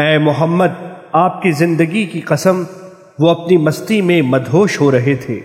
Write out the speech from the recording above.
اے محمد، آپ کی زندگی کی قسم، وہ اپنی مستی میں مدہوش ہو رہے تھے۔